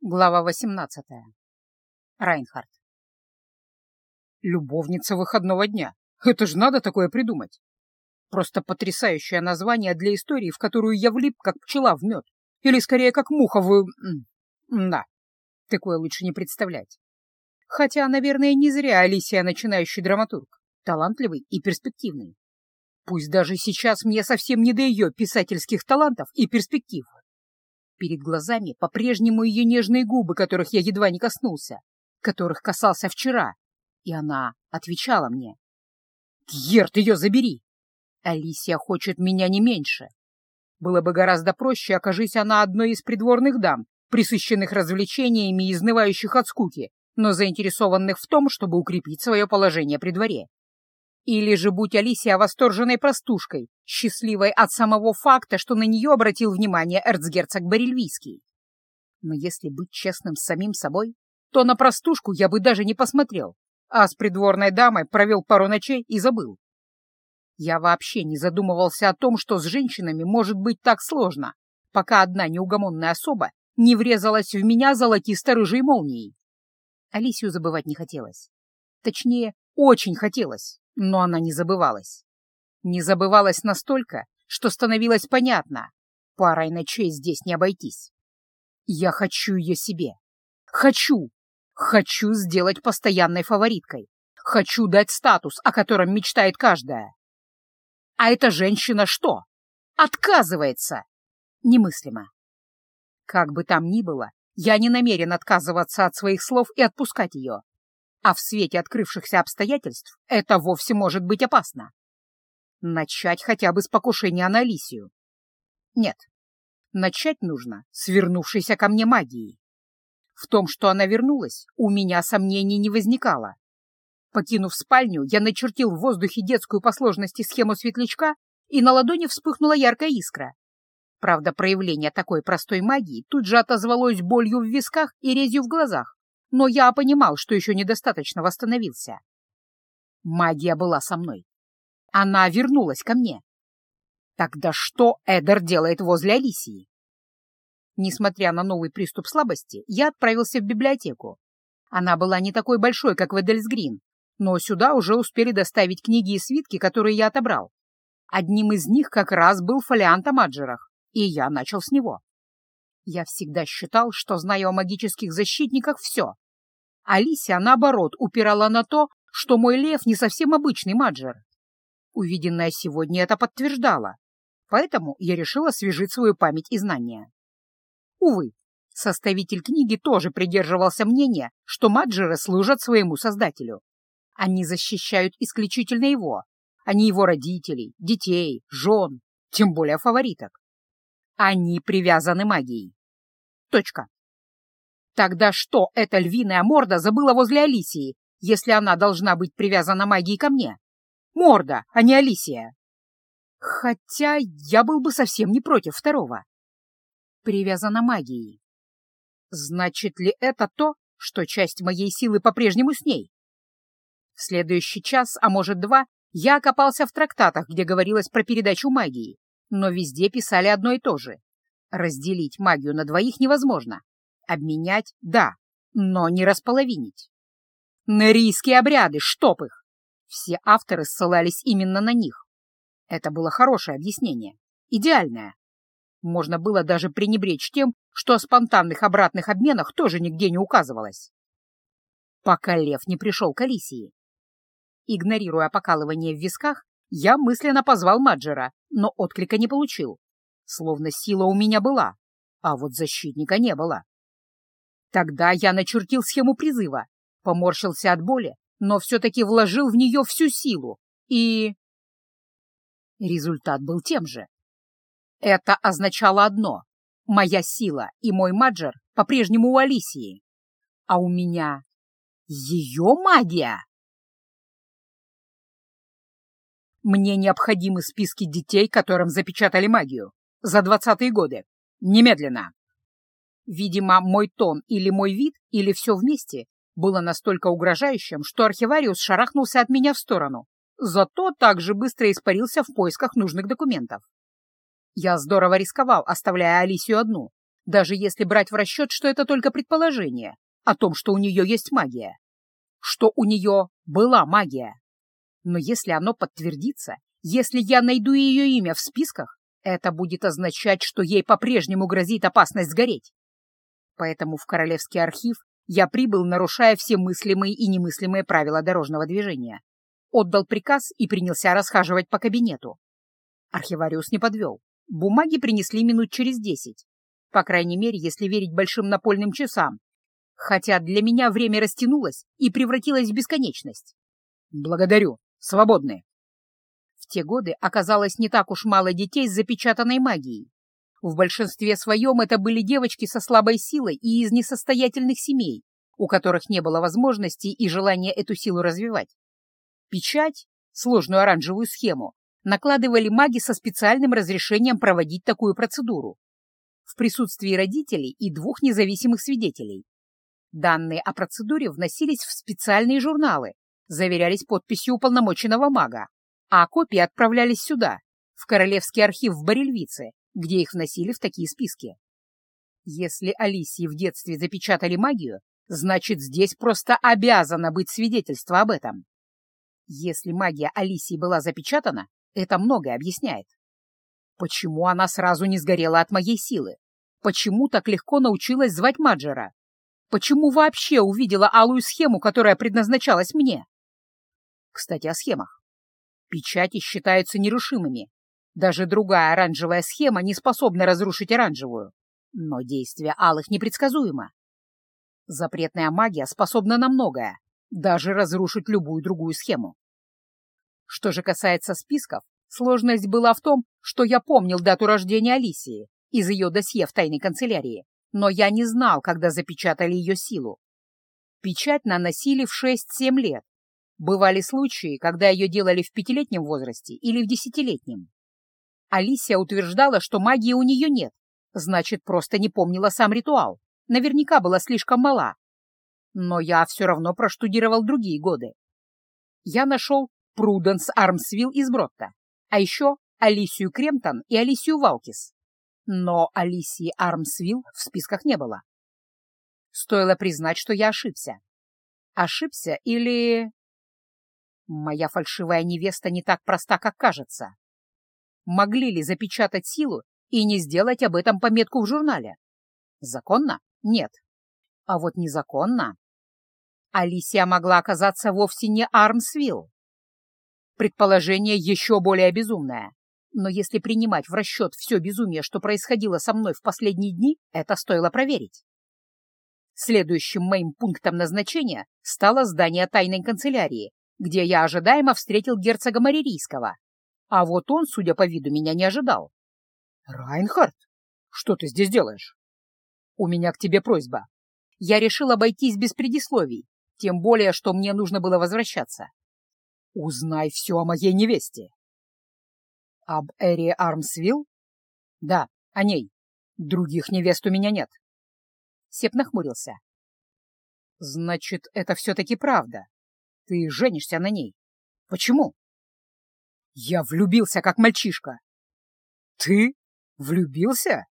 Глава 18. Райнхард. Любовница выходного дня. Это ж надо такое придумать. Просто потрясающее название для истории, в которую я влип, как пчела в мед. Или, скорее, как муха в... Да, такое лучше не представлять. Хотя, наверное, не зря Алисия начинающий драматург. Талантливый и перспективный. Пусть даже сейчас мне совсем не до ее писательских талантов и перспектив. Перед глазами по-прежнему ее нежные губы, которых я едва не коснулся, которых касался вчера, и она отвечала мне. «Герт, ее забери! Алисия хочет меня не меньше. Было бы гораздо проще, окажись она одной из придворных дам, присыщенных развлечениями и изнывающих от скуки, но заинтересованных в том, чтобы укрепить свое положение при дворе. Или же будь Алисия восторженной простушкой, счастливой от самого факта, что на нее обратил внимание эрцгерцог Барельвийский. Но если быть честным с самим собой, то на простушку я бы даже не посмотрел, а с придворной дамой провел пару ночей и забыл. Я вообще не задумывался о том, что с женщинами может быть так сложно, пока одна неугомонная особа не врезалась в меня золотисто-рыжей молнией. Алисию забывать не хотелось. Точнее, очень хотелось но она не забывалась. Не забывалась настолько, что становилось понятно, парой ночей здесь не обойтись. Я хочу ее себе. Хочу. Хочу сделать постоянной фавориткой. Хочу дать статус, о котором мечтает каждая. А эта женщина что? Отказывается. Немыслимо. Как бы там ни было, я не намерен отказываться от своих слов и отпускать ее. А в свете открывшихся обстоятельств это вовсе может быть опасно. Начать хотя бы с покушения на Алисию. Нет, начать нужно с вернувшейся ко мне магии. В том, что она вернулась, у меня сомнений не возникало. Покинув спальню, я начертил в воздухе детскую по сложности схему светлячка, и на ладони вспыхнула яркая искра. Правда, проявление такой простой магии тут же отозвалось болью в висках и резью в глазах но я понимал, что еще недостаточно восстановился. Магия была со мной. Она вернулась ко мне. Тогда что Эдер делает возле Алисии? Несмотря на новый приступ слабости, я отправился в библиотеку. Она была не такой большой, как в Эдельсгрин, но сюда уже успели доставить книги и свитки, которые я отобрал. Одним из них как раз был фолиант о Маджерах, и я начал с него. Я всегда считал, что знаю о магических защитниках все. Алисия, наоборот, упирала на то, что мой лев не совсем обычный маджер. Увиденное сегодня это подтверждало, поэтому я решила освежить свою память и знания. Увы, составитель книги тоже придерживался мнения, что маджеры служат своему создателю. Они защищают исключительно его, а не его родителей, детей, жен, тем более фавориток. Они привязаны магией. Точка. Тогда что эта львиная морда забыла возле Алисии, если она должна быть привязана магией ко мне? Морда, а не Алисия. Хотя я был бы совсем не против второго. Привязана магией. Значит ли это то, что часть моей силы по-прежнему с ней? В следующий час, а может два, я окопался в трактатах, где говорилось про передачу магии, но везде писали одно и то же. Разделить магию на двоих невозможно. Обменять — да, но не располовинить. Нерийские обряды, чтоб их! Все авторы ссылались именно на них. Это было хорошее объяснение, идеальное. Можно было даже пренебречь тем, что о спонтанных обратных обменах тоже нигде не указывалось. Пока лев не пришел к Алисии. Игнорируя покалывание в висках, я мысленно позвал Маджера, но отклика не получил. Словно сила у меня была, а вот защитника не было. Тогда я начертил схему призыва, поморщился от боли, но все-таки вложил в нее всю силу, и... Результат был тем же. Это означало одно — моя сила и мой маджер по-прежнему у Алисии, а у меня ее магия. Мне необходимы списки детей, которым запечатали магию. За двадцатые годы. Немедленно. Видимо, мой тон или мой вид, или все вместе было настолько угрожающим, что архивариус шарахнулся от меня в сторону, зато также быстро испарился в поисках нужных документов. Я здорово рисковал, оставляя Алисию одну, даже если брать в расчет, что это только предположение о том, что у нее есть магия, что у нее была магия. Но если оно подтвердится, если я найду ее имя в списках, это будет означать, что ей по-прежнему грозит опасность сгореть. Поэтому в Королевский архив я прибыл, нарушая все мыслимые и немыслимые правила дорожного движения. Отдал приказ и принялся расхаживать по кабинету. Архивариус не подвел. Бумаги принесли минут через десять. По крайней мере, если верить большим напольным часам. Хотя для меня время растянулось и превратилось в бесконечность. Благодарю. Свободны. В те годы оказалось не так уж мало детей с запечатанной магией. В большинстве своем это были девочки со слабой силой и из несостоятельных семей, у которых не было возможности и желания эту силу развивать. Печать, сложную оранжевую схему, накладывали маги со специальным разрешением проводить такую процедуру в присутствии родителей и двух независимых свидетелей. Данные о процедуре вносились в специальные журналы, заверялись подписью уполномоченного мага, а копии отправлялись сюда, в Королевский архив в Барельвице, где их вносили в такие списки. Если Алисии в детстве запечатали магию, значит, здесь просто обязано быть свидетельство об этом. Если магия Алисии была запечатана, это многое объясняет. Почему она сразу не сгорела от моей силы? Почему так легко научилась звать Маджера? Почему вообще увидела алую схему, которая предназначалась мне? Кстати, о схемах. Печати считаются нерушимыми. Даже другая оранжевая схема не способна разрушить оранжевую. Но действие алых непредсказуемо. Запретная магия способна на многое, даже разрушить любую другую схему. Что же касается списков, сложность была в том, что я помнил дату рождения Алисии из ее досье в тайной канцелярии, но я не знал, когда запечатали ее силу. Печать наносили в 6-7 лет. Бывали случаи, когда ее делали в пятилетнем возрасте или в десятилетнем. Алисия утверждала, что магии у нее нет, значит, просто не помнила сам ритуал. Наверняка была слишком мала. Но я все равно проштудировал другие годы. Я нашел Пруденс Армсвилл из Бротта, а еще Алисию Кремтон и Алисию Валкис. Но Алисии Армсвилл в списках не было. Стоило признать, что я ошибся. Ошибся или... Моя фальшивая невеста не так проста, как кажется. Могли ли запечатать силу и не сделать об этом пометку в журнале? Законно? Нет. А вот незаконно. Алисия могла оказаться вовсе не Армсвилл. Предположение еще более безумное. Но если принимать в расчет все безумие, что происходило со мной в последние дни, это стоило проверить. Следующим моим пунктом назначения стало здание тайной канцелярии, где я ожидаемо встретил герцога Маририйского. А вот он, судя по виду, меня не ожидал. «Райнхард, что ты здесь делаешь?» «У меня к тебе просьба. Я решил обойтись без предисловий, тем более, что мне нужно было возвращаться. Узнай все о моей невесте. Об Эри Армсвилл? Да, о ней. Других невест у меня нет. Сеп нахмурился. Значит, это все-таки правда. Ты женишься на ней. Почему? Я влюбился, как мальчишка. Ты влюбился?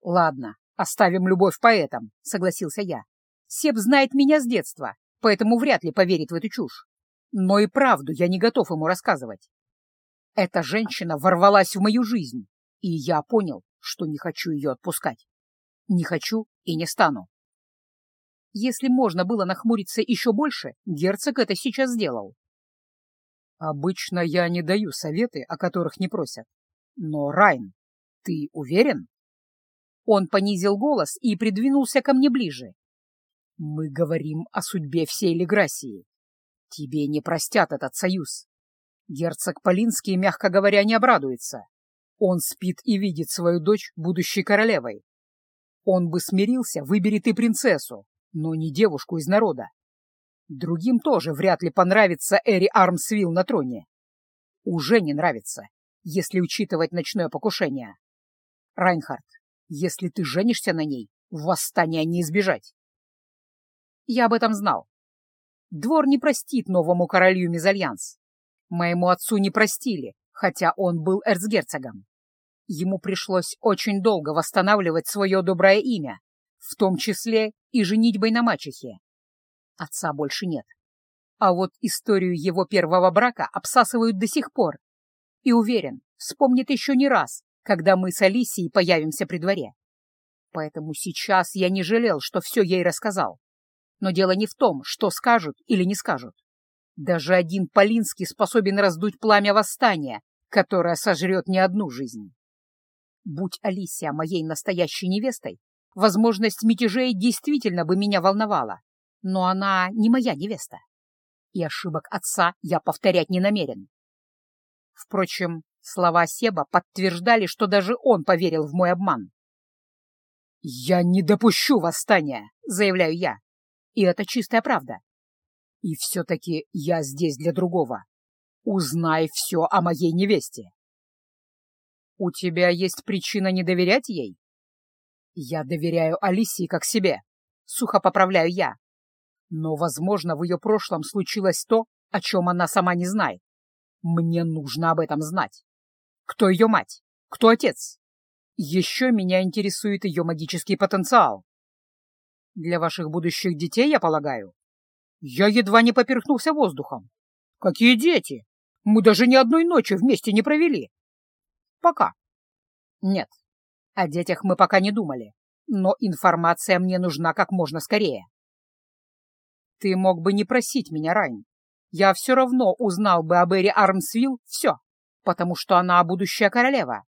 Ладно, оставим любовь поэтам, согласился я. Сеп знает меня с детства, поэтому вряд ли поверит в эту чушь. Но и правду я не готов ему рассказывать. Эта женщина ворвалась в мою жизнь, и я понял, что не хочу ее отпускать. Не хочу и не стану. Если можно было нахмуриться еще больше, герцог это сейчас сделал. Обычно я не даю советы, о которых не просят. Но, Райн, ты уверен? Он понизил голос и придвинулся ко мне ближе. Мы говорим о судьбе всей Леграсии. Тебе не простят этот союз. Герцог Полинский, мягко говоря, не обрадуется. Он спит и видит свою дочь будущей королевой. Он бы смирился, выбери ты принцессу, но не девушку из народа. Другим тоже вряд ли понравится Эри Армсвилл на троне. Уже не нравится, если учитывать ночное покушение. Райнхард, если ты женишься на ней, восстания не избежать. Я об этом знал. Двор не простит новому королю мезальянс. Моему отцу не простили, хотя он был эрцгерцогом. Ему пришлось очень долго восстанавливать свое доброе имя, в том числе и женитьбой на мачехе. Отца больше нет. А вот историю его первого брака обсасывают до сих пор. И уверен, вспомнит еще не раз, когда мы с Алисией появимся при дворе. Поэтому сейчас я не жалел, что все ей рассказал. Но дело не в том, что скажут или не скажут. Даже один Полинский способен раздуть пламя восстания, которое сожрет не одну жизнь. Будь Алисия моей настоящей невестой, возможность мятежей действительно бы меня волновала, но она не моя невеста. И ошибок отца я повторять не намерен. Впрочем, слова Себа подтверждали, что даже он поверил в мой обман. «Я не допущу восстания», — заявляю я. И это чистая правда. И все-таки я здесь для другого. Узнай все о моей невесте. У тебя есть причина не доверять ей? Я доверяю Алисии как себе. Сухо поправляю я. Но, возможно, в ее прошлом случилось то, о чем она сама не знает. Мне нужно об этом знать. Кто ее мать? Кто отец? Еще меня интересует ее магический потенциал. Для ваших будущих детей, я полагаю? Я едва не поперхнулся воздухом. Какие дети? Мы даже ни одной ночи вместе не провели. Пока. Нет, о детях мы пока не думали, но информация мне нужна как можно скорее. Ты мог бы не просить меня, Райн. Я все равно узнал бы об Эри Армсвилл все, потому что она будущая королева.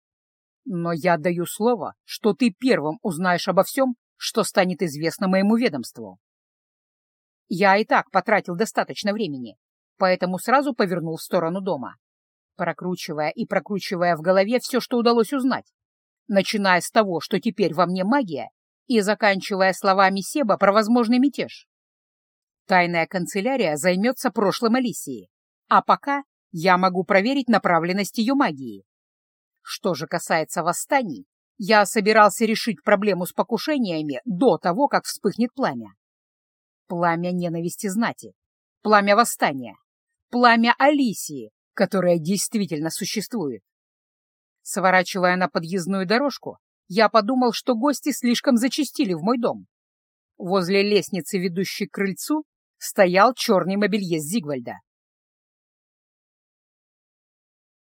Но я даю слово, что ты первым узнаешь обо всем, что станет известно моему ведомству. Я и так потратил достаточно времени, поэтому сразу повернул в сторону дома, прокручивая и прокручивая в голове все, что удалось узнать, начиная с того, что теперь во мне магия, и заканчивая словами Себа про возможный мятеж. Тайная канцелярия займется прошлым Алисии, а пока я могу проверить направленность ее магии. Что же касается восстаний, я собирался решить проблему с покушениями до того, как вспыхнет пламя. Пламя ненависти знати, пламя восстания, пламя Алисии, которое действительно существует. Сворачивая на подъездную дорожку, я подумал, что гости слишком зачастили в мой дом. Возле лестницы, ведущей к крыльцу, стоял черный мобильез Зигвальда.